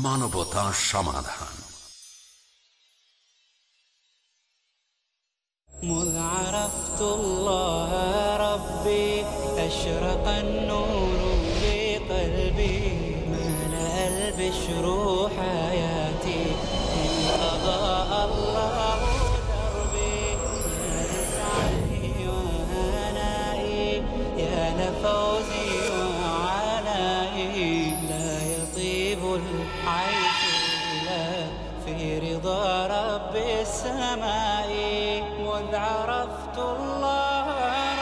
Piece TV Bangla মানবতা সমাধান مذ عرفت الله ربي أشرق النور في قلبي ملأ البشر حياتي إن أضاء السماء مذ عرفت الله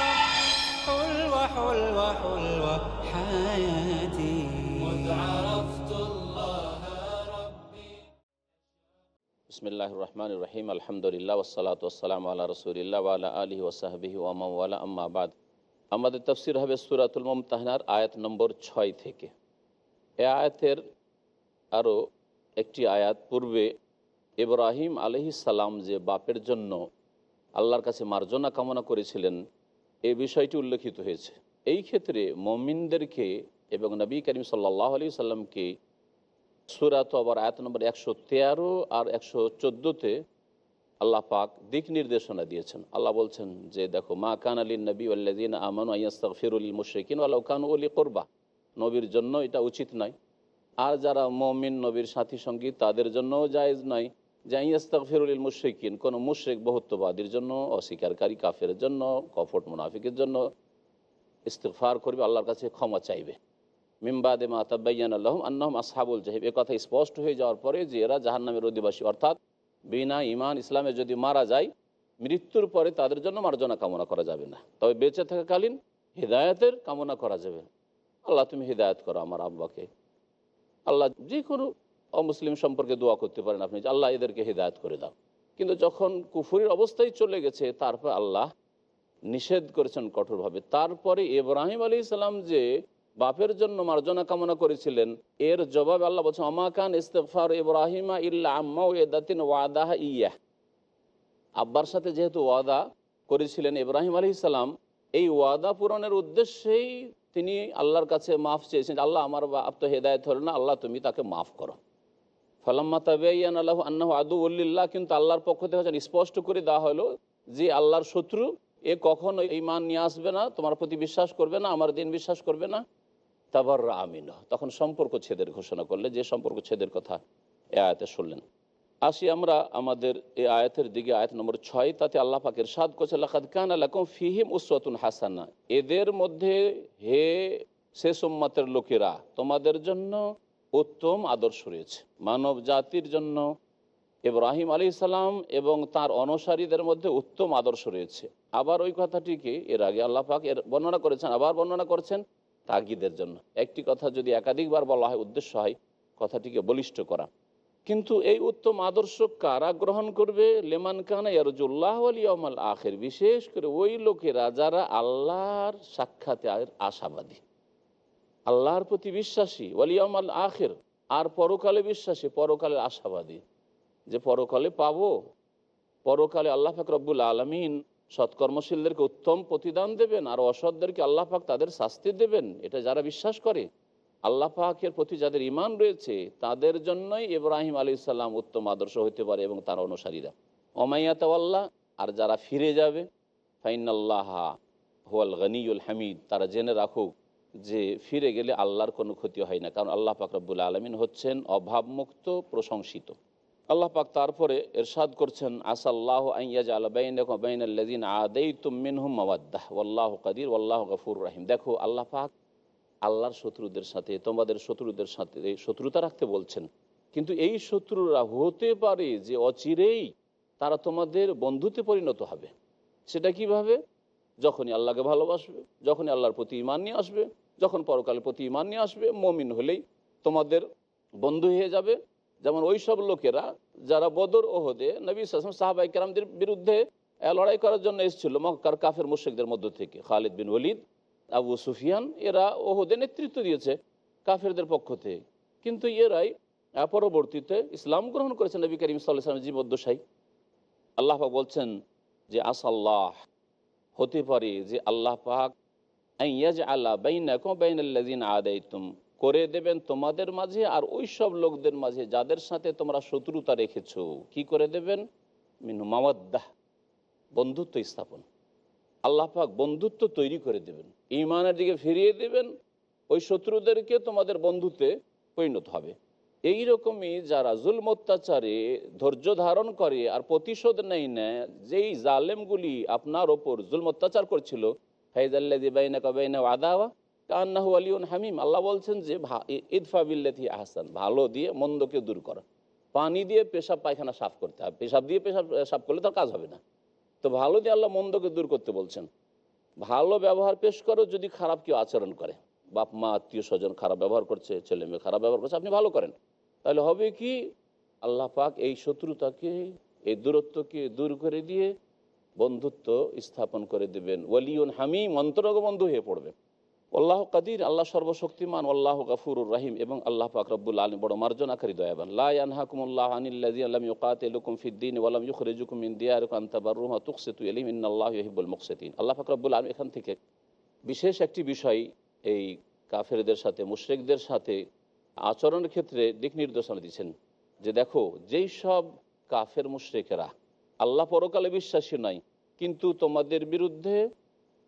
ربي حلوة حلوة حلوة حياتي مذ عرفت الله ربي বিসমিল্লাহ রহমান রহিম আলহামদুলিল্লাহ ওসালাত ওসালাম আল্লাহ রসুলিল্লাহ আল্লাহ আলী ওসাহাবিহি ওয়ামাওয়ালা আম্মাবাদ আমাদের তফসির হবে সুরাতুল মমতাহনার আয়াত নম্বর ছয় থেকে এ আয়াতের আরও একটি আয়াত পূর্বে ইব্রাহিম আলহি সালাম যে বাপের জন্য আল্লাহর কাছে মার্জনা কামনা করেছিলেন এই বিষয়টি উল্লেখিত হয়েছে। এই ক্ষেত্রে মমিনদেরকে এবং নবী করিম সাল্লাহ আলি সাল্লামকে সুরাত আবার আয়াত নম্বর একশো তেরো আর একশো চোদ্দোতে আল্লাহ পাক দিক নির্দেশনা দিয়েছেন। আল্লাহ বলছেন যে, দেখো, মা কান আলী নবী আল্লাদিন আমানু আয়াস্তাক ফিরুল মুশরিকিন আল্লাহ কান অলি করবা। নবীর জন্য এটা উচিত নয়। আর যারা মমিন, নবীর সাথী সঙ্গী, তাদের জন্যও জায়েজ নয়। যে আইয়াস্তাক ফিরুল মুশরিকিন, কোনো মুশরিক বহুত্ববাদীর জন্য, অস্বীকারী কাফের জন্য কফট মুনাফিকের জন্য ইস্তেফার করবে, আল্লাহর কাছে ক্ষমা চাইবে। মিমবাদে মা তাব্বাইয়ান আল্লাহম আন্নাহম আসহাবুল জাহিব এ কথা স্পষ্ট হয়ে যাওয়ার পরে যে এরা জাহান্নামের অধিবাসী, অর্থাৎ বিনা ইমান ইসলামে যদি মারা যায়, মৃত্যুর পরে তাদের জন্য মার্জনা কামনা করা যাবে না। তবে বেঁচে থাকাকালীন হৃদায়তের কামনা করা যাবে। আল্লাহ তুমি হৃদায়ত করো আমার আব্বাকে। আল্লাহ যে কোনো অমুসলিম সম্পর্কে দোয়া করতে পারেন আপনি আল্লাহ এদেরকে হৃদায়ত করে দাও। কিন্তু যখন কুফুরির অবস্থায় চলে গেছে, তারপর আল্লাহ নিষেধ করেছেন কঠোরভাবে। তারপরে ইব্রাহিম আলী ইসলাম যে বাপের জন্য মার্জনা কামনা করেছিলেন, এর জবাব আল্লাহ বলছেন আমাকান ইস্তেফার ইব্রাহিমা ইল্লা আম্মা ওয়াদাহ ইয়া আব্বার সাথে যেহেতু ওয়াদা করেছিলেন ইব্রাহিম আলী ইসলাম এই ওয়াদা পূরণের উদ্দেশ্যেই তিনি আল্লাহর কাছে মাফ চেয়েছেন, আল্লাহ, আমার বাপ তো হেদায়ত হল না, আল্লাহ, তুমি তাকে মাফ করো। ফালাম্মা তাবেয়ান আল্লাহ আন্নাহ আদু উল্লিল্লাহ কিন্তু আল্লাহর পক্ষ থেকে স্পষ্ট করে দেওয়া হলো যে আল্লাহর শত্রু, এ কখনো মান নিয়ে আসবে না, তোমার প্রতি বিশ্বাস করবে না, আমার দিন বিশ্বাস করবে না। তাবার আমিন, তখন সম্পর্ক ছেদের ঘোষণা করলে, যে সম্পর্ক ছেদের কথা এ আয়াতে শুনলেন। আসি আমরা আমাদের এই আয়াতের দিকে, আয়াত নম্বর ছয়, তাতে আল্লাহ পাকের সাদ করছে, লাকাদ কান আলাকুম ফিহিম উসওয়াতুন হাসানা। এদের মধ্যে হে সে সোম্মাতের লোকেরা, তোমাদের জন্য উত্তম আদর্শ রয়েছে। মানব জাতির জন্য ইব্রাহিম আলী সালাম এবং তার অনুসারীদের মধ্যে উত্তম আদর্শ রয়েছে। আবার ওই কথাটিকে এর আগে আল্লাহ পাক এর বর্ণনা করেছেন, আবার বর্ণনা করেছেন তাগিদের জন্য। একটি কথা যদি একাধিকবার বলা হয়, উদ্দেশ্য হয়, কথাটিকে বলিষ্ঠ করা। কিন্তু এই উত্তম আদর্শ কারা গ্রহণ করবে? লেমান কানা ইয়ারজুল্লাহ আলিয়াল আখের। বিশেষ করে ওই লোকেরা যারা আল্লাহর সাক্ষাতে আশাবাদী। আল্লাহর প্রতি বিশ্বাসী ওয়ালিয়ামাল আখের, আর পরকালে বিশ্বাসী পরকালের আশাবাদী। যে পরকালে পাবো, পরকালে আল্লাহ পাক রব্বুল আলমিন সৎকর্মশীলদেরকে উত্তম প্রতিদান দেবেন, আর অসৎদেরকে আল্লাহ পাক তাদের শাস্তি দেবেন, এটা যারা বিশ্বাস করে। আল্লাহ পাকের প্রতি যাদের ইমান রয়েছে, তাদের জন্যই ইব্রাহিম আলী সাল্লাম উত্তম আদর্শ হতে পারে এবং তার অনুসারীরা। ওমাইয়াতাল্লাহ আর যারা ফিরে যাবে ফাইনাল্লাহ হুয়াল গনিউল হামিদ, তারা জেনে রাখুক যে ফিরে গেলে আল্লাহর কোনো ক্ষতি হয় না, কারণ আল্লাহ পাক রব্বুল আলমিন হচ্ছেন অভাবমুক্ত, প্রশংসিত। আল্লাহ পাক তারপরে এরশাদ করছেন, আসাল্লাহ আইয়াজ আদেই তুমিনহুম মাওয়াদ্দাহ ওল্লাহ কাদির ওল্লাহ গফুর রাহিম। দেখো, আল্লাহ পাক আল্লাহর শত্রুদের সাথে, তোমাদের শত্রুদের সাথে শত্রুতা রাখতে বলছেন। কিন্তু এই শত্রুরা হতে পারে যে অচিরেই তারা তোমাদের বন্ধুতে পরিণত হবে। সেটা কীভাবে? যখনই আল্লাহকে ভালোবাসবে, যখনই আল্লাহর প্রতি ইমান নিয়ে আসবে, যখন পরকালের প্রতি ইমান নিয়ে আসবে, মমিন হলেই তোমাদের বন্ধু হয়ে যাবে। যেমন ওই সব লোকেরা যারা বদর ওহদে নবী সাসম সাহাবাই কেরামদের বিরুদ্ধে লড়াই করার জন্য এসেছিল, মক্কার কাফের মুশেকদের মধ্য থেকে। খালিদ বিন ওলিদ আবু সুফিয়ান, এরা ওহদে নেতৃত্ব দিয়েছে কাফেরদের পক্ষ থেকে। কিন্তু এরাই পরবর্তীতে ইসলাম গ্রহণ করেছেন নবী করিম সাল্লামের জীবদ্দশাই আল্লাহ বলছেন যে, আসাল্লাহ হতে পারে যে আল্লাহ পাক আল্লাহ বাইনা কো বাইন আদাইতুম করে দেবেন তোমাদের মাঝে আর ওই সব লোকদের মাঝে যাদের সাথে তোমরা শত্রুতা রেখেছ। কি করে দেবেন? মিনু মামাদ্দাহ বন্ধুত্ব স্থাপন। আল্লাহ পাক বন্ধুত্ব তৈরি করে দেবেন। ইমানের দিকে ফিরিয়ে দেবেন। ওই শত্রুদেরকে তোমাদের বন্ধুতে পরিণত হবে। এই রকমই যারা জুলম অত্যাচারে ধৈর্য ধারণ করে আর প্রতিশোধ নেই নেয় যেই জালেমগুলি আপনার ওপর জুলম অত্যাচার করছিল আদাওয়া কান্নাহু আলিউন হামিম, আল্লাহ বলছেন যে, ভা- ই- ইদফা বিল্লাথি আহসান ভালো দিয়ে মন্দকে দূর করা। পানি দিয়ে পেশাব পায়খানা সাফ করতে হবে। পেশাব দিয়ে পেশাব সাফ করলে তার কাজ হবে না। তো ভালো দিয়ে আল্লাহ মন্দকে দূর করতে বলছেন। ভালো ব্যবহার পেশ করো যদি খারাপ কেউ আচরণ করে। বাপ, মা, আত্মীয় স্বজন খারাপ ব্যবহার করছে, ছেলে মেয়ে খারাপ ব্যবহার করছে, আপনি ভালো করেন। তাহলে হবে কি? আল্লাহ পাক এই শত্রুতাকে, এই দূরত্বকে দূর করে দিয়ে বন্ধুত্ব স্থাপন করে দেবেন। ওয়ালিউন হামিম অন্তরঙ্গ বন্ধু হয়ে পড়বে আল্লাহ কাদির, আল্লাহ সর্বশক্তিমান, আল্লাহ গাফুরুর রাহিম এবং আল্লাহ পাক রব্বুল আলম বড় মার্জন মার্জনাকারী, দয়াবান। লা ইয়ানহাকুমুল্লাহ আনিল্লাযী লাম ইউকাতিলুকুম ফিদ-দীন ওয়া লাম ইউখরিজুকুম দিয়ারিকুম আন তাবাররুহা তুকসিতু ইলাইহিম ইন্নাল্লাহা ইউহিব্বুল মুকসিতিন আল্লাহ পাক আলম এখান থেকে বিশেষ একটি বিষয় এই কাফেরদের সাথে, মুশরিকদের সাথে আচরণের ক্ষেত্রে দিক নির্দেশনা দিচ্ছেন যে দেখো, যেই সব কাফের মুশরিকেরা, আল্লাহ পরকালে বিশ্বাসী নয় কিন্তু তোমাদের বিরুদ্ধে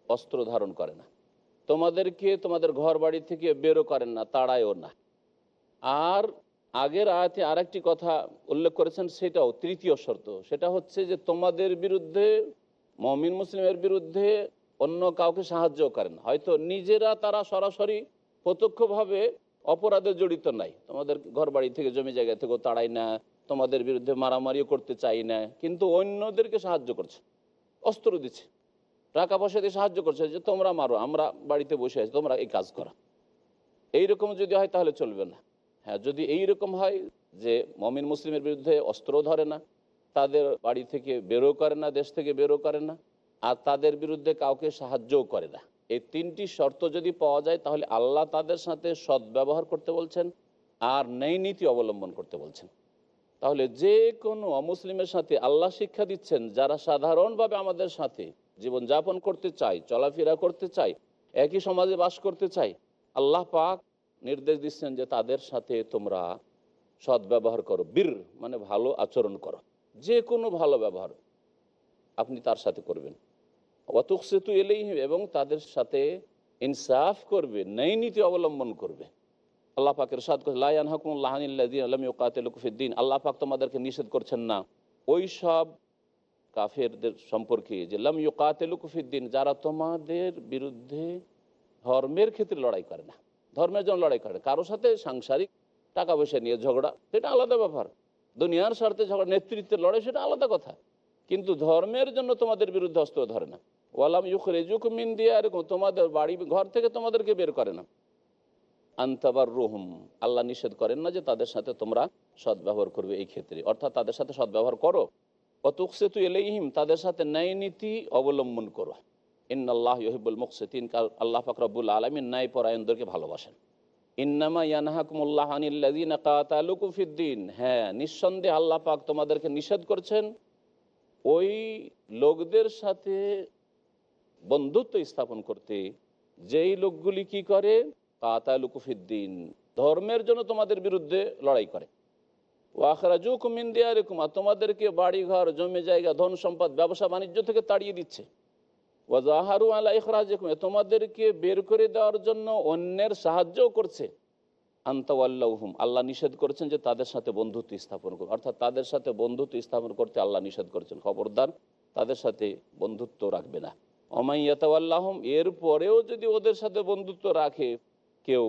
অস্ত্র ধারণ করে না। তোমাদেরকে তোমাদের ঘর বাড়ি থেকে বেরো করেন না, তাড়ায়ও না। আর আগের আয়াতে আরেকটি কথা উল্লেখ করেছেন, সেটাও তৃতীয় শর্ত। সেটা হচ্ছে যে তোমাদের বিরুদ্ধে, মমিন মুসলিমের বিরুদ্ধে অন্য কাউকে সাহায্য করেন। হয়তো নিজেরা তারা সরাসরি প্রত্যক্ষভাবে অপরাধে জড়িত নাই। তোমাদের ঘর বাড়ি থেকে, জমি জায়গা থেকেও তাড়াই না, তোমাদের বিরুদ্ধে মারামারিও করতে চাই না, কিন্তু অন্যদেরকে সাহায্য করছে, অস্ত্র দিচ্ছে। টাকা পয়সা দিয়ে সাহায্য করছে যে, তোমরা মারো, আমরা বাড়িতে বসে আছি, তোমরা এই কাজ করো। এইরকম যদি হয় তাহলে চলবে না। হ্যাঁ যদি এই রকম হয় যে, মমিন মুসলিমের বিরুদ্ধে অস্ত্র ধরে না, তাদের বাড়ি থেকে বেরো করে না, দেশ থেকে বেরো করে না আর তাদের বিরুদ্ধে কাউকে সাহায্যও করে না। এই তিনটি শর্ত যদি পাওয়া যায়, তাহলে আল্লাহ তাদের সাথে সদ্ব্যবহার করতে বলছেন আর ন্যায় নীতি অবলম্বন করতে বলছেন। তাহলে যে কোনো অমুসলিমের সাথে আল্লাহ শিক্ষা দিচ্ছেন, যারা সাধারণভাবে আমাদের সাথে জীবনযাপন করতে চায়, চলাফেরা করতে চায়, একই সমাজে বাস করতে চাই আল্লাহ পাক নির্দেশ দিচ্ছেন যে তাদের সাথে তোমরা সদ্ব্যবহার করো, বীর মানে ভালো আচরণ করো। যে কোনো ভালো ব্যবহার আপনি তার সাথে করবেন। অতুক সেতু এলেই এবং তাদের সাথে ইনসাফ করবে, ন্যায় নীতি অবলম্বন করবে। আল্লাহ পাকের সাদ লায়ান হকুমুল্লাহানিল্লাদিন আল্লাহ পাক তোমাদেরকে নিষেধ করছেন না। ওই সব কাফেরদের সম্পর্কে যে, লাম ইউকাতেলুকুফিদ্দিন যারা তোমাদের বিরুদ্ধে ধর্মের ক্ষেত্রে লড়াই করে না। ধর্মের জন্য লড়াই করে কারও সাথে সাংসারিক টাকা পয়সা নিয়ে ঝগড়া, সেটা আলাদা ব্যাপার। দুনিয়ার স্বার্থে ঝগড়া নেতৃত্বের লড়াই, সেটা আলাদা কথা। কিন্তু ধর্মের জন্য তোমাদের বিরুদ্ধে অস্ত্র ধরে না। ওয়ালাম ইউখরেজুক মিন দিয়ে এরকম তোমাদের বাড়ি, ঘর থেকে তোমাদেরকে বের করে না। আন্তাবার রুহুম আল্লাহ নিষেধ করেন না যে তাদের সাথে তোমরা সদ্ব্যবহার করবে এই ক্ষেত্রে। অর্থাৎ তাদের সাথে সদ্ব্যবহার করো। অতুকসেতু এলেইহিম তাদের সাথে ন্যায় নীতি অবলম্বন করো। ইন্নাল্লাহ ইহিবুল মুকসেতিন আল্লাহ ফাকরাবুল আলমিন ন্যায় পরায়ণদেরকে ভালোবাসেন। ইন্নামা ইয়ানহাকুমুল্লাহ হ্যাঁ নিঃসন্দেহে আল্লাহ পাক তোমাদেরকে নিষেধ করছেন। ওই লোকদের সাথে বন্ধুত্ব স্থাপন করতে, যেই লোকগুলি কি করে? কাতালুকুফিদ্দিন ধর্মের জন্য তোমাদের বিরুদ্ধে লড়াই করে। ওয়াখরাজুক মিন দিয়ারিকুমা তোমাদেরকে বাড়ি ঘর জমি জায়গা, ধন সম্পদ, ব্যবসা, বাণিজ্য থেকে তাড়িয়ে দিচ্ছে। ওয়াজাহারু আলা ইখরাজিকুম তোমাদেরকে বের করে দেওয়ার জন্য অন্যের সাহায্যও করছে। আন্তাওয়াল্লাহুম আল্লাহ নিষেধ করেছেন যে তাদের সাথে বন্ধুত্ব স্থাপন করুন। অর্থাৎ তাদের সাথে বন্ধুত্ব স্থাপন করতে আল্লাহ নিষেধ করেছেন। খবরদার, তাদের সাথে বন্ধুত্ব রাখবে না। অমাইয়াতাল্লাহম এর পরেও যদি ওদের সাথে বন্ধুত্ব রাখে কেউ,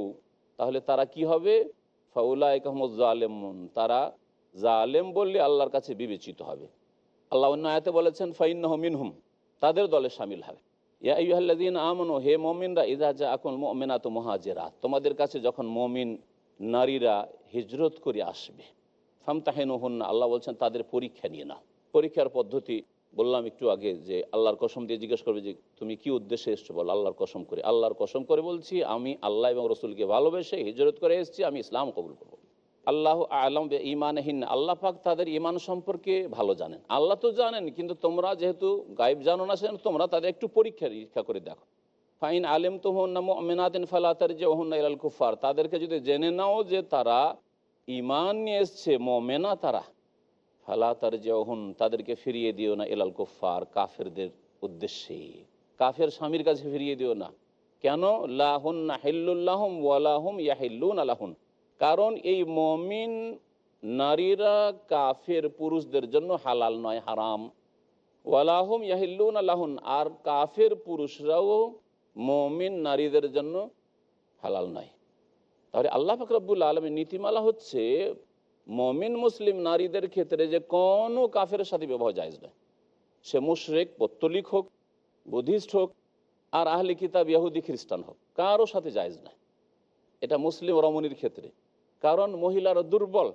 তাহলে তারা কি হবে? ফাউলাই কাহমদ জালেমন, তারা জালেম বললে আল্লাহর কাছে বিবেচিত হবে। আল্লাহ অন্য আয়াতে বলেছেন, ফাইন্নাহ মিনহুম, তাদের দলে সামিল হবে। ইয়া ইহাল্লাদিন আমনো, হে মমিনরা যা এখন মমিনাত মহাজেরা, তোমাদের কাছে যখন মমিন নারীরা হিজরত করে আসবে ফামতাহেন হন্না আল্লাহ বলছেন, তাদের পরীক্ষা নিয়ে না পরীক্ষার পদ্ধতি বললাম একটু আগে যে আল্লাহর কসম দিয়ে জিজ্ঞেস করবে যে তুমি কি উদ্দেশ্যে এসছো? বলো, আল্লাহর কসম করে। আল্লাহর কসম করে বলছি, আমি আল্লাহ এবং রসুলকে ভালোবেসে হিজরত করে এসেছি, আমি ইসলাম কবুল করব। আল্লাহ আলম ইমানহীন আল্লাহ পাক তাদের ইমান সম্পর্কে ভালো জানেন। আল্লাহ তো জানেন, কিন্তু তোমরা যেহেতু গায়েব জানো না, সেজন্য তোমরা তাদের একটু পরীক্ষা নিরীক্ষা করে দেখো। ফাইন আলেম তো হন না মেনাদিন ফালাতার যে ওহন ইলাল কুফার তাদেরকে যদি জেনে নাও যে তারা ইমান নিয়ে এসছে, মমেনা তারা ফালাতার যে ওহন তাদেরকে ফিরিয়ে দিও না ইলাল কুফার কাফেরদের উদ্দেশ্যে। কাফের স্বামীর কাছে ফিরিয়ে দিও না। কেন? লাহুন না হিল্লুল্লাহম ওয়ালাহুম ইয়াহিল্লুন আলাহুন কারণ এই মমিন নারীরা কাফের পুরুষদের জন্য হালাল নয়, হারাম। ওয়ালাহুম ইয়াহিল্লুন আলাহুন আর কাফের পুরুষরাও মমিন নারীদের জন্য হালাল নয়। তাহলে আল্লাহ ফাকরাবুল আলমের নীতিমালা হচ্ছে মমিন মুসলিম নারীদের ক্ষেত্রে যে কোনো কাফের সাথে বিবাহ জায়জ নয়। সে মুশরেক, পত্তলিক হোক, বুদ্ধিস্ট হোক, আর আহলি কিতাব ইয়াহুদি খ্রিস্টান হোক, কারও সাথে জায়জ নয়। এটা মুসলিম রমণীর ক্ষেত্রে। কারণ মহিলারা দুর্বল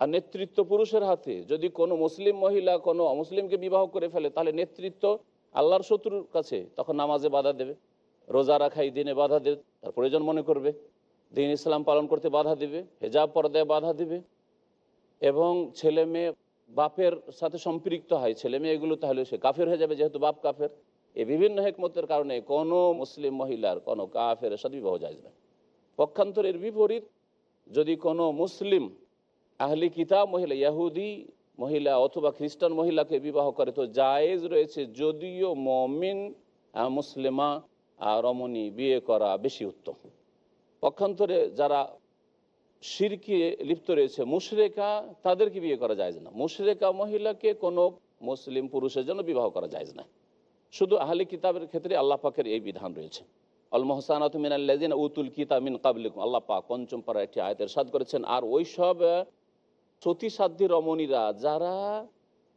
আর নেতৃত্ব পুরুষের হাতে। যদি কোনো মুসলিম মহিলা কোনো অমুসলিমকে বিবাহ করে ফেলে, তাহলে নেতৃত্ব আল্লাহর শত্রুর কাছে তখন নামাজে বাধা দেবে, রোজা রাখাই দিনে বাধা দেবে, তার প্রয়োজন মনে করবে। দিন ইসলাম পালন করতে বাধা দিবে, হেজাব পর্দায় বাধা দিবে, এবং ছেলে মেয়ে বাপের সাথে সম্পৃক্ত হয়। ছেলে মেয়ে এগুলো তাহলে সে কাফের হয়ে যাবে, যেহেতু বাপ কাফের। এই বিভিন্ন হেকমতের কারণে কোনো মুসলিম মহিলার, কোনো কাফের সাথে বিবাহ যায় না। পক্ষান্তরের বিপরীত, যদি কোনো মুসলিম আহলি কিতাব মহিলা, ইয়াহুদি মহিলা অথবা খ্রিস্টান মহিলাকে বিবাহ করে, তো জায়েজ রয়েছে যদিও মমিন মুসলিমা আর রমণী বিয়ে করা বেশি উত্তম। পক্ষান্তরে যারা শিরকে লিপ্ত রয়েছে, মুশরেকা তাদেরকে বিয়ে করা যায় না। মুশরেকা মহিলাকে কোনো মুসলিম পুরুষের জন্য বিবাহ করা যায় না। শুধু আহলি কিতাবের ক্ষেত্রে আল্লাহ পাকের এই বিধান রয়েছে। আল মোহসানাত মিনাল্লাদিন উতুল কিতাব মিন কাবলিকুম আল্লাহ পাক পঞ্চম পারা একটি আয়তের সাদ করেছেন। আর ওই সব সতীসাধ্যী রমণীরা যারা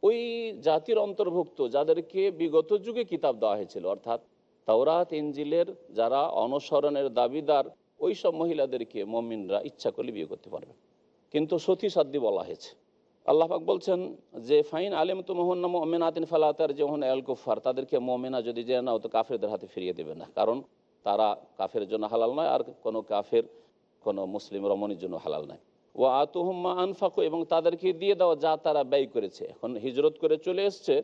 ওই জাতির অন্তর্ভুক্ত, যাদেরকে বিগত যুগে কিতাব দেওয়া হয়েছিল, অর্থাৎ তাওরাত ইঞ্জিলের যারা অনুসরণের দাবিদার ওই সব মহিলাদেরকে মমিনরা ইচ্ছা করলে বিয়ে করতে পারবে। কিন্তু সতী সাধ্যী বলা হয়েছে। আল্লাহাক বলছেন যে, ফাইন আলিম তো মোহন মোমেনাতিন ফালাতার যে মোহন আল কুফার তাদেরকে মোমেনা যদি জেনে নাও, তো কাফেরদের হাতে ফিরিয়ে দেবে না। কারণ তারা কাফের জন্য হালাল নয়, আর কোনো কাফের, কোনো মুসলিম রমণীর জন্য হালাল নয়। ও আতুহম্মা আনফাকু, এবং তাদেরকে দিয়ে দেওয়া যা তারা ব্যয় করেছে। এখন হিজরত করে চলে এসছে,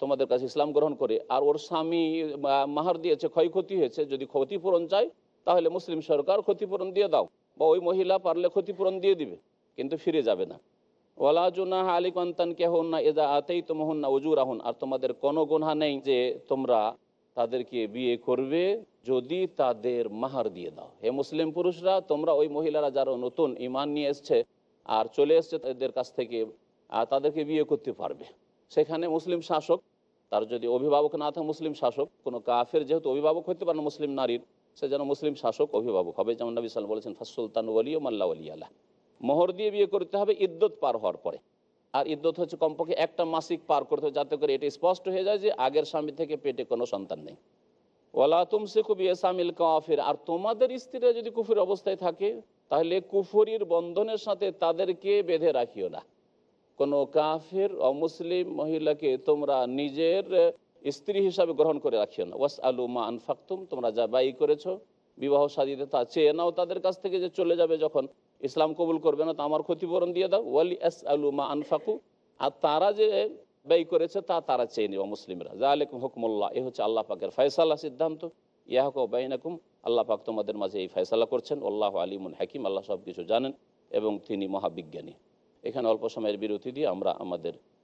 তোমাদের কাছে ইসলাম গ্রহণ করে, আর ওর স্বামী মাহার দিয়েছে, ক্ষয়ক্ষতি হয়েছে, যদি ক্ষতিপূরণ চায় তাহলে মুসলিম সরকার ক্ষতিপূরণ দিয়ে দাও বা ওই মহিলা পারলে ক্ষতিপূরণ দিয়ে দিবে, কিন্তু ফিরে যাবে না। ওয়ালা জুনাহ আলী কান্তান কেহন না এদা আতেই তো মোহন না উজুর আহুন আর তোমাদের কোনো গুনহা নেই যে তোমরা তাদেরকে বিয়ে করবে যদি তাদের মাহার দিয়ে দাও। হে মুসলিম পুরুষরা, তোমরা ওই মহিলারা যারা নতুন ইমান নিয়ে এসছে আর চলে এসছে তাদের কাছ থেকে আর তাদেরকে বিয়ে করতে পারবে। সেখানে মুসলিম শাসক, তার যদি অভিভাবক না থাকে, মুসলিম শাসক, কোনো কাফের যেহেতু অভিভাবক হতে পারে মুসলিম নারীর সে যেন মুসলিম শাসক, অভিভাবক হবে। যেমন নবী সাল বলেছেন ফাসুলতান ওয়ালি ও মাল্লা ওয়ালি আল্লাহ মোহর দিয়ে বিয়ে করতে হবে, ইদ্যত পার হওয়ার পরে। আর ইদ্যত হচ্ছে কমপক্ষে একটা মাসিক পার করতে হবে, যাতে করে এটা স্পষ্ট হয়ে যায় যে আগের স্বামী থেকে পেটে কোনো সন্তান নেই। ওলা তুমসে খুবই এসামিল কাফির। আর তোমাদের স্ত্রীরা যদি কুফুর অবস্থায় থাকে, তাহলে কুফুরির বন্ধনের সাথে তাদেরকে বেঁধে রাখিও না। কোনো কাফের অমুসলিম মহিলাকে তোমরা নিজের স্ত্রী হিসাবে গ্রহণ করে রাখিও না। ওয়াস আলু মা আনফাকতুম, তোমরা যা ব্যয় করেছ, বিবাহ সাদিতে তা চেয়ে নাও তাদের কাছ থেকে যে চলে যাবে যখন ইসলাম কবুল করবে না, তো আমার ক্ষতিপূরণ দিয়ে দাও। ওয়ালি এস আলু মা আনফাকু, আর তারা যে ব্যয় করেছে, তা তারা চেয়ে নেব মুসলিমরা। যা আলেকুম হুকমুল্লাহ, এ হচ্ছে আল্লাহ পাকের ফয়সাল্লাহ সিদ্ধান্ত। ইয়াহক বাইনাকুম, আল্লাহ পাক তোমাদের মাঝে এই ফয়সালা করছেন। আল্লাহ আলিমুল হাকিম, আল্লাহ সব কিছু জানেন এবং তিনি মহাবিজ্ঞানী। এখানে অল্প সময়ের বিরতি দিয়ে আমরা আমাদের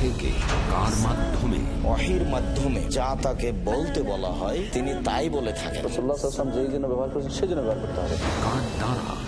থেকে কার মাধ্যমে? ওয়াহির মাধ্যমে যা তাকে বলতে বলা হয় তিনি তাই বলে থাকেন। যেই জন্য ব্যবহার করেছেন সেই জন্য ব্যবহার করতে হবে। কার দ্বারা?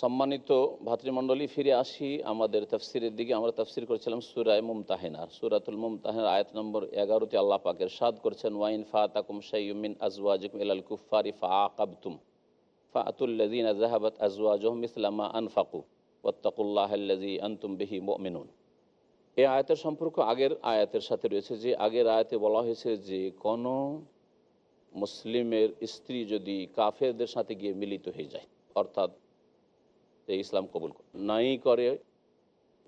সম্মানিত ভাতৃমণ্ডলী, ফিরে আসি আমাদের তফসিরের দিকে। আমরা তফসির করেছিলাম সুরায় মুমতাহেনার সুরাতুল মুমতাহেনার আয়াত নম্বর এগারোতে আল্লাহ পাকের সাদ করছেন, ওয়াইন ফাতাকুম শাইয়ুমিন আজওয়াজিকুম ইলাল কুফারি ফাআকাবতুম ফাআতুল্লাযীনা যাহাবাত আজওয়াজুহুম মিসলামা আনফাকু ওয়াত্তাকুল্লাহাল্লাযী আনতুম বিহি মুমিনুন। এই আয়াতের সম্পর্ক আগের আয়াতের সাথে রয়েছে যে, আগের আয়াতে বলা হয়েছে যে, কোনো মুসলিমের স্ত্রী যদি কাফেরদের সাথে গিয়ে মিলিত হয়ে যায়, অর্থাৎ যে ইসলাম কবুল করে। নাই করে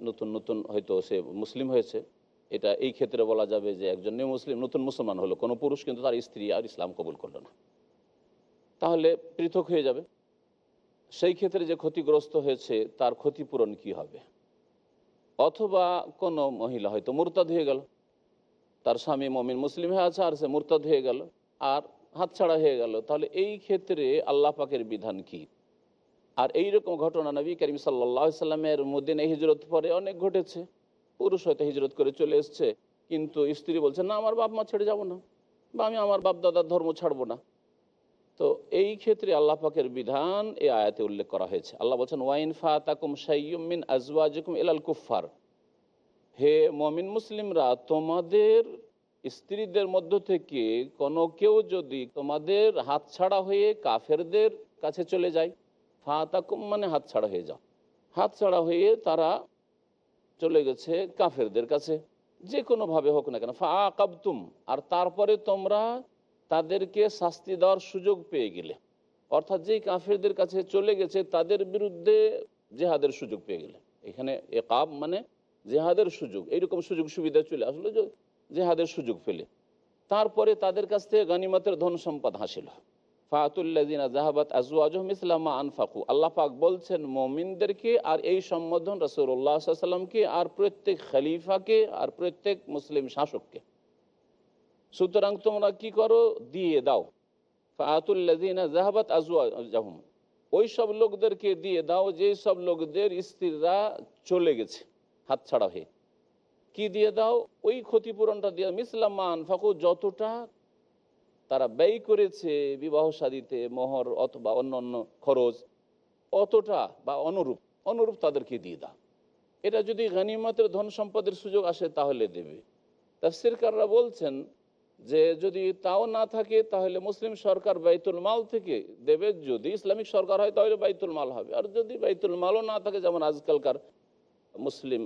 নতুন নতুন হয়তো সে মুসলিম হয়েছে। এটা এই ক্ষেত্রে বলা যাবে যে একজন মুসলিম, নতুন মুসলমান হলো। কোনো পুরুষ কিন্তু তার স্ত্রী আর ইসলাম কবুল করল না। তাহলে পৃথক হয়ে যাবে। সেই ক্ষেত্রে যে ক্ষতিগ্রস্ত হয়েছে, তার ক্ষতিপূরণ কি হবে? অথবা কোনো মহিলা হয়তো মুরতাদ হয়ে গেল। তার স্বামী মমিন মুসলিম হয়ে আছে, আর সে মুরতাদ হয়ে গেল। আর হাতছাড়া হয়ে গেল। তাহলে এই ক্ষেত্রে আল্লাহ পাকের বিধান কি? আর এই রকম ঘটনা নবী করিম সাল্লাহ সাল্লামের মদিনে হিজরত পরে অনেক ঘটেছে। পুরুষ হয়তো হিজরত করে চলে এসছে, কিন্তু স্ত্রী বলছে, না, আমার বাপ মা ছেড়ে যাব না বা আমি আমার বাপ দাদার ধর্ম ছাড়বো না। তো এই ক্ষেত্রে আল্লাহ পাকের বিধান এই আয়াতে উল্লেখ করা হয়েছে। আল্লাহ বলছেন ওয়াইন ফাতাকুম সাইয়ুমিন আজওয়াজিকুম ইলাল কুফার হে মমিন মুসলিমরা, তোমাদের স্ত্রীদের মধ্য থেকে কোনো কেউ যদি তোমাদের হাতছাড়া হয়ে কাফেরদের কাছে চলে যায় ফাতাকুম মানে হাতছাড়া হয়ে যাও। হাতছাড়া হয়ে তারা চলে গেছে কাফেরদের কাছে। যে কোনোভাবে হোক না কেন ফা আর তারপরে তোমরা তাদেরকে শাস্তি দেওয়ার সুযোগ পেয়ে গেলে। অর্থাৎ যেই কাফেরদের কাছে চলে গেছে, তাদের বিরুদ্ধে জেহাদের সুযোগ পেয়ে গেলে। এখানে এ একাব মানে জেহাদের সুযোগ। এইরকম সুযোগ সুবিধা চলে আসলো যে জেহাদের সুযোগ পেলে। তারপরে তাদের কাছ থেকে গানিমাতের ধন সম্পদ হাসিল। ইসলামা আনফাকু। বলছেন আর এই সম্বোধন আর প্রত্যেক আর প্রত্যেক মুসলিম শাসককে। সুতরাং তোমরা কি করো? দিয়ে দাও। জাহাবাত লোকদেরকে দিয়ে দাও যে সব লোকদের স্ত্রীরা চলে গেছে হাতছাড়া হয়ে। কি দিয়ে দাও? ওই ক্ষতিপূরণটা দিয়ে মিসলামান ফাকু যতটা তারা ব্যয় করেছে বিবাহ সাদিতে মোহর অথবা অন্য অন্য খরচ অতটা বা অনুরূপ অনুরূপ তাদেরকে দিয়ে দাও। এটা যদি গানিমতের ধন সম্পদের সুযোগ আসে তাহলে দেবে। তাফসিরকাররা বলছেন যে যদি তাও না থাকে তাহলে মুসলিম সরকার বাইতুল মাল থেকে দেবে, যদি ইসলামিক সরকার হয় তাহলে বাইতুল মাল হবে। আর যদি বাইতুল মালও না থাকে, যেমন আজকালকার মুসলিম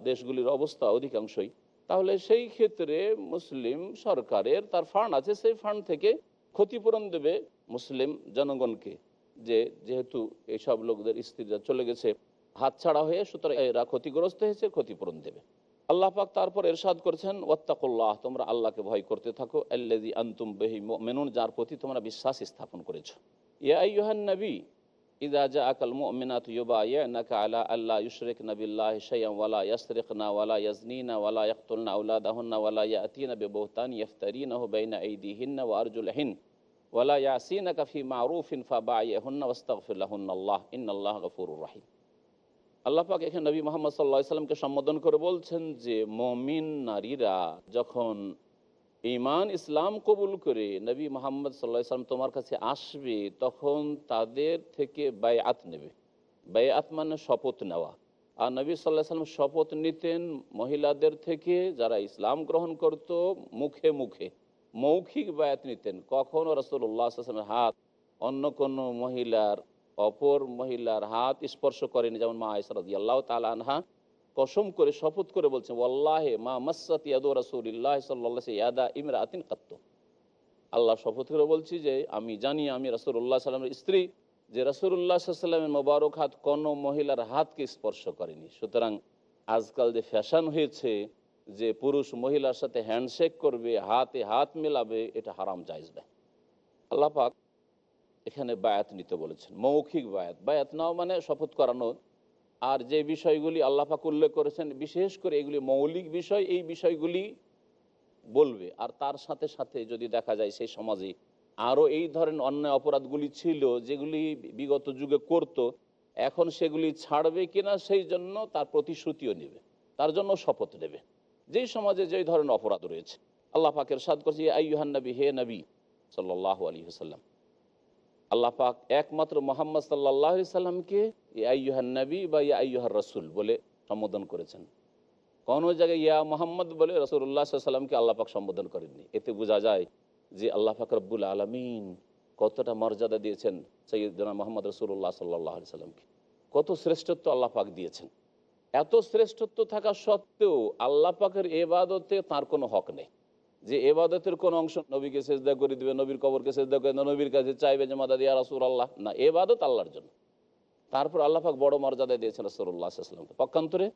দেশগুলির অবস্থা অধিকাংশই তাহলে সেই ক্ষেত্রে মুসলিম সরকারের তার ফান্ড আছে, সেই ফান্ড থেকে ক্ষতিপূরণ দেবে মুসলিম জনগণকে যে যেহেতু এইসব লোকদের স্ত্রীরা চলে গেছে, হাতছাড়া হয়ে সুতরাং এরা ক্ষতিগ্রস্ত হয়েছে, ক্ষতিপূরণ দেবে। আল্লাহ পাক তারপর এরশাদ করেছেন, ওয়াত্তাকুল্লাহ, তোমরা আল্লাহকে ভয় করতে থাকো আল্লাজি আন্তুম বেহি মেনুন যার প্রতি তোমরা বিশ্বাস স্থাপন করেছ। ইয়া আইয়ুহান নবী إذا جاءك المؤمنات يبايعنك على ألا يشركن بالله شيئا ولا يسرقن ولا يزنين ولا يقتلن أولادهن ولا يأتين ببهتان يفترينه بين أيديهن وأرجلهن ولا يعصينك في معروف فبايعهن واستغفر لهن الله إن الله غفور رحيم আল্লাহ পাক এখানে নবী মোহাম্মদ সাল্লাহ সাল্লামকে সম্বোধন করে বলছেন যে মমিন নারীরা যখন ইমান ইসলাম কবুল করে নবী মোহাম্মদ সাল্লাহ সাল্লাম তোমার কাছে আসবে, তখন তাদের থেকে বায়াত নেবে। বায়াত মানে শপথ নেওয়া। আর নবী সাল্লাহ সাল্লাম শপথ নিতেন মহিলাদের থেকে যারা ইসলাম গ্রহণ করত, মুখে মুখে। মৌখিক বায়াত নিতেন। কখনও রসুল্লাহ আসলামের হাত অন্য কোনো মহিলার, অপর মহিলার হাত স্পর্শ করেনি। যেমন মা আয়সরদি আল্লাহ তালা আনহা কসম করে শপথ করে বলছেন ওয়াল্লাহে মা মাসাত ইয়াদু সাল্লাহ ইয়াদা ইমরা আতিন কাত্ত। আল্লাহ শপথ করে বলছি যে, আমি জানি আমি রসুল্লাহ সাল্লামের স্ত্রী, যে রসুল্লাহ সাল্লামের মোবারক হাত কোনো মহিলার হাতকে স্পর্শ করেনি। সুতরাং আজকাল যে ফ্যাশন হয়েছে, যে পুরুষ মহিলার সাথে হ্যান্ডশেক করবে, হাতে হাত মেলাবে, এটা হারাম জায়জ না আল্লাহ পাক এখানে বায়াত নিতে বলেছেন, মৌখিক বায়াত। বায়াত নাও মানে শপথ করানো আর যে বিষয়গুলি আল্লাহ পাক উল্লেখ করেছেন, বিশেষ করে এগুলি মৌলিক বিষয়, এই বিষয়গুলি বলবে। আর তার সাথে সাথে যদি দেখা যায় সেই সমাজে আরও এই ধরনের অন্যায় অপরাধগুলি ছিল, যেগুলি বিগত যুগে করত, এখন সেগুলি ছাড়বে কিনা সেই জন্য তার প্রতিশ্রুতিও নেবে, তার জন্য শপথ নেবে। যেই সমাজে যেই ধরনের অপরাধ রয়েছে, আল্লাহ পাকের সাদ করছে আইহান নবী, হে নবী সাল্লাহ আলী হাসাল্লাম আল্লাহ পাক একমাত্র মোহাম্মদ সাল্লাহ সাল্লামকে আইহান নবী বা ইয়া আইহার রসুল বলে সম্বোধন করেছেন। কোনো জায়গায় ইয়া মোহাম্মদ বলে রসুল্লাহ সাল্লামকে আল্লাহ পাক সম্বোধন করেননি। এতে বোঝা যায় যে আল্লাহ পাক রব্বুল আলমিন কতটা মর্যাদা দিয়েছেন সৈয়দনা মোহাম্মদ রসুল্লাহ সাল্লাহ সাল্লামকে। কত শ্রেষ্ঠত্ব আল্লাহ পাক দিয়েছেন। এত শ্রেষ্ঠত্ব থাকা সত্ত্বেও আল্লাহ পাকের এবাদতে তার কোনো হক নেই। যে এবাদতের কোন অংশ নবীকে সেজদা করে দিবে, নবীর কবরকে সেজদা করে নবীর কাছে চাইবে যে মাদা দিয়া রাসুল আল্লাহ না, এবাদত আল্লাহর জন্য। তারপর আল্লাহ পাক বড় মর্যাদা দিয়েছেন রসুল্লাহ সাল্লামকে পক্ষান্তরে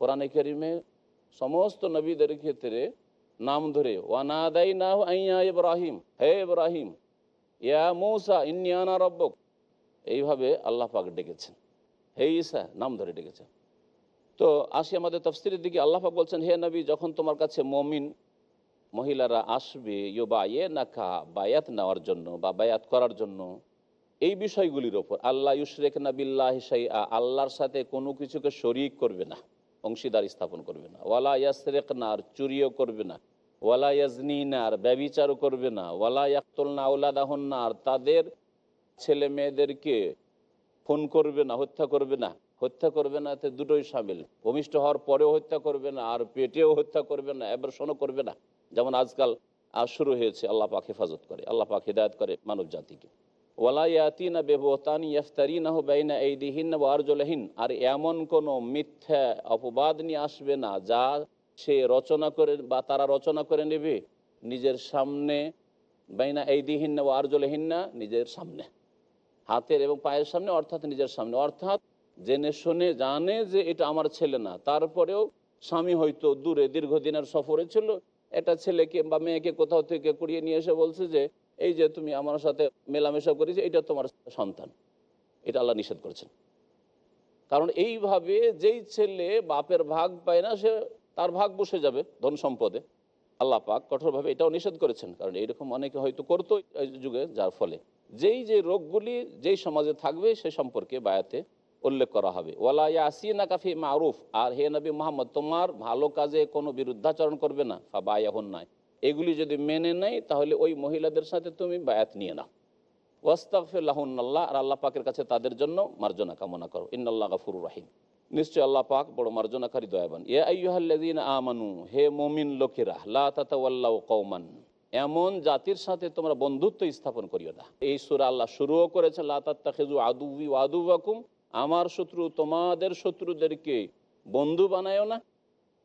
কোরআনে করিমে সমস্ত নবীদের ক্ষেত্রে নাম ধরে ওয়ানাদাই না আইয়া ইব্রাহিম। হে ইব্রাহিম, ইয়া মৌসা ইন্নিয়ানা রব্বক। এইভাবে আল্লাহ পাক ডেকেছেন। হে ঈসা, নাম ধরে ডেকেছেন। তো আসি আমাদের তফসিরের দিকে। আল্লাহ পাক বলছেন, হে নবী, যখন তোমার কাছে মমিন মহিলারা আসবে ইয়ে বা ইয়ে নাকা বায়াত নেওয়ার জন্য বা বায়াত করার জন্য। এই বিষয়গুলির ওপর আল্লাহ ইউশরেক না বিল্লাহ সাইয়া আল্লাহর সাথে কোনো কিছুকে শরিক করবে না, অংশীদার স্থাপন করবে না। ওয়ালা ইয়াসরেক না আর চুরিও করবে না। ওয়ালা ইয়াজনি না আর ব্যবিচারও করবে না। ওয়ালা ইয়াকতুল না ওলাদাহন না আর তাদের ছেলে মেয়েদেরকে খুন করবে না, হত্যা করবে না। হত্যা করবে না, এতে দুটোই সামিল। ভূমিষ্ঠ হওয়ার পরেও হত্যা করবে না, আর পেটেও হত্যা করবে না অ্যাবর্ষণও করবে না। যেমন আজকাল আজ শুরু হয়েছে, আল্লাহ পাক হেফাজত করে, আল্লাহ পাক হেদায়ত করে মানব জাতিকে। বেবতান আর এমন কোনো মিথ্যা অপবাদ নিয়ে আসবে না, যা সে রচনা করে, বা তারা রচনা করে নেবে নিজের সামনে, বাইনা এইদিহিন ওয়ারজলহীন নিজের সামনে। হাতের এবং পায়ের সামনে, অর্থাৎ নিজের সামনে। অর্থাৎ জেনে শুনে জানে যে এটা আমার ছেলে না, তারপরেও স্বামী হয়তো দূরে দীর্ঘদিনের সফরে ছিল একটা ছেলেকে বা মেয়েকে কোথাও থেকে কুড়িয়ে নিয়ে এসে বলছে যে, এই যে তুমি আমার সাথে মেলামেশা করেছি, এটা তোমার সন্তান। এটা আল্লাহ নিষেধ করছেন। কারণ এইভাবে যেই ছেলে বাপের ভাগ পায় না, সে তার ভাগ বসে যাবে ধন সম্পদে। আল্লাহ পাক কঠোরভাবে এটাও নিষেধ করেছেন। কারণ এইরকম অনেকে হয়তো করতো যুগে, যার ফলে যেই যে রোগগুলি যেই সমাজে থাকবে সে সম্পর্কে বায়াতে উল্লেখ করা হবে। ওয়ালা ইয়াসিনা কাফি মারুফ। আর হে নবী মোহাম্মদ, তোমার ভালো কাজে কোনো বিরুদ্ধাচরণ করবে না। বা বায়াহন নাই এগুলি যদি মেনে নেয় তাহলে ওই মহিলাদের সাথে তুমি বায়াত নিয়ে নাও। ওয়াস্তাফিল্লাহুল্লাহ আর আল্লাহ পাকের কাছে তাদের জন্য মার্জনা কামনা করো। ইন্নআল্লাহ গাফুর রাহিম। নিশ্চয় আল্লাহ পাক বড় মার্জনাকারী, দয়াবান। এ আইয়ুহাল্লাযীনা আমানু, হে মুমিন লোকেরা, লা তাতাওয়াল্লাউ কওমান। এমন জাতির সাথে তোমরা বন্ধুত্ব স্থাপন করিও না। এই সূরা আল্লাহ শুরুও করেছে, লা তাত্তাখিযু আদুওয়ি ওয়া আদুওয়াকুম। আমার শত্রু তোমাদের শত্রুদেরকে বন্ধু বানায়ও না।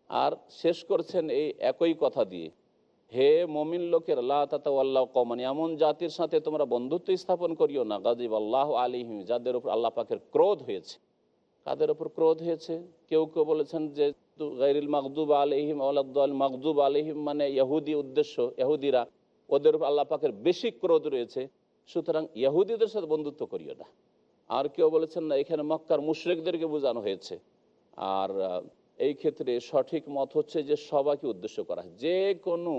আর শেষ করছেন এই একই কথা দিয়ে। হে মমিন লোকের আল্লাহ কমান এমন জাতির সাথে তোমরা বন্ধুত্ব স্থাপন করিও না। গাজিব আল্লাহ আলিহিম যাদের উপর আল্লাহ পাকের ক্রোধ হয়েছে। কাদের উপর ক্রোধ হয়েছে? কেউ কেউ বলেছেন যে গাইরিল মাকদুব আলহিম আল মাকদুব আলহিম মানে ইহুদি উদ্দেশ্য, ইহুদিরা। ওদের উপর আল্লাহ পাকের বেশি ক্রোধ রয়েছে। সুতরাং ইহুদিদের সাথে বন্ধুত্ব করিও না। আর কেউ বলেছেন না, এখানে মক্কার মুশরেকদেরকে বোঝানো হয়েছে। আর এই ক্ষেত্রে সঠিক মত হচ্ছে যে সবাইকে উদ্দেশ্য করা যে কোনো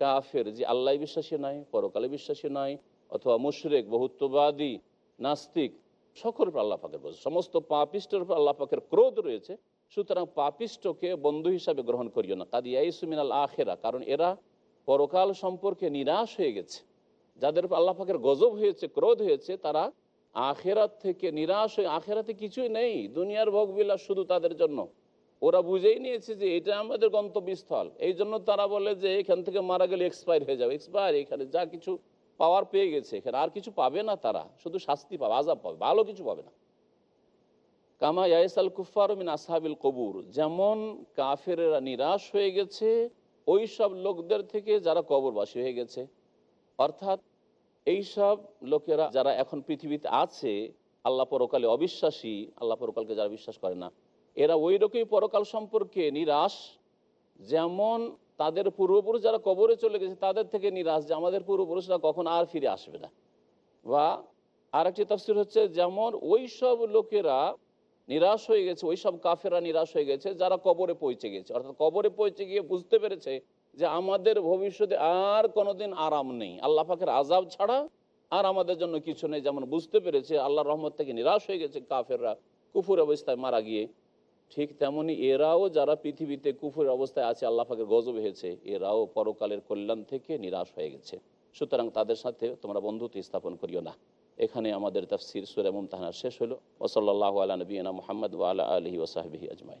কাফের, যে আল্লাহ বিশ্বাসী নয়, পরকালে বিশ্বাসী নয়, অথবা মুশরেক, বহুত্ববাদী, নাস্তিক সকলের উপর আল্লাহ পাকের বোঝ সমস্ত পাপিষ্টের উপর আল্লাহ পাকের ক্রোধ রয়েছে। সুতরাং পাপিষ্টকে বন্ধু হিসাবে গ্রহণ করিও না। কাদিয়াইসুমিনাল আখেরা, কারণ এরা পরকাল সম্পর্কে নিরাশ হয়ে গেছে। যাদের উপর আল্লাহ পাকের গজব হয়েছে, ক্রোধ হয়েছে, তারা আখেরাত থেকে নিরাশ হয়ে, আখেরাতে কিছুই নেই। দুনিয়ার ভোগবিলাস শুধু তাদের জন্য। ওরা বুঝেই নিয়েছে যে এটা আমাদের গন্তব্যস্থল। এই জন্য তারা বলে যে এখান থেকে মারা গেলে এক্সপায়ার হয়ে যাবে। এক্সপায়ার এখানে যা কিছু পাওয়ার পেয়ে গেছে। এখানে আর কিছু পাবে না তারা। শুধু শাস্তি পাবে আজাব পাবে, ভালো কিছু পাবে না। কামা ইয়াসাল কুফার মিন আসহাবিল কবুর। যেমন কাফেরেরা নিরাশ হয়ে গেছে ওই সব লোকদের থেকে যারা কবরবাসী হয়ে গেছে। অর্থাৎ এই সব লোকেরা যারা এখন পৃথিবীতে আছে, আল্লাহ পরকালে অবিশ্বাসী, আল্লাহ পরকালকে যারা বিশ্বাস করে না। এরা ওই রকমই পরকাল সম্পর্কে নিরাশ, যেমন তাদের পূর্বপুরুষ যারা কবরে চলে গেছে, তাদের থেকে নিরাশ যে আমাদের পূর্বপুরুষরা কখন আর ফিরে আসবে না। বা আরেকটি তফসির হচ্ছে, যেমন ওই সব লোকেরা নিরাশ হয়ে গেছে, ওই সব কাফেরা নিরাশ হয়ে গেছে, যারা কবরে পৌঁছে গেছে। অর্থাৎ কবরে পৌঁছে গিয়ে বুঝতে পেরেছে যে আমাদের ভবিষ্যতে আর কোনোদিন আরাম নেই। আল্লাহ পাকের আজাব ছাড়া আর আমাদের জন্য কিছু নেই। যেমন বুঝতে পেরেছে আল্লাহ রহমত থেকে নিরাশ হয়ে গেছে কাফেররা। কুফুর অবস্থায় মারা গিয়ে ঠিক তেমনি এরাও যারা পৃথিবীতে কুফুর অবস্থায় আছে, আল্লাহ পাকের গজব হয়েছে, এরাও পরকালের কল্যাণ থেকে নিরাশ হয়ে গেছে। সুতরাং তাদের সাথে তোমরা বন্ধুত্ব স্থাপন করিও না। এখানে আমাদের তফসির সুরে মুমতাহানা শেষ হলো। ওসল্লাহ আলা নবীনা মোহাম্মদ ওয়ালা আলহি ওসাহবিহি আজমাই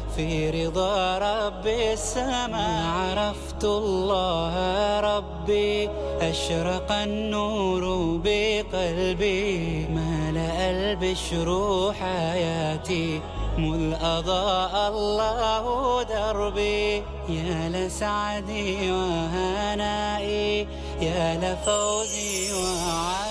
في رضا رب السماء. عرفت الله ربي أشرق النور بقلبي. ملأ البشر حياتي مذ أضاء الله دربي. يا لسعدي وهنائي يا لفوزي وعلائي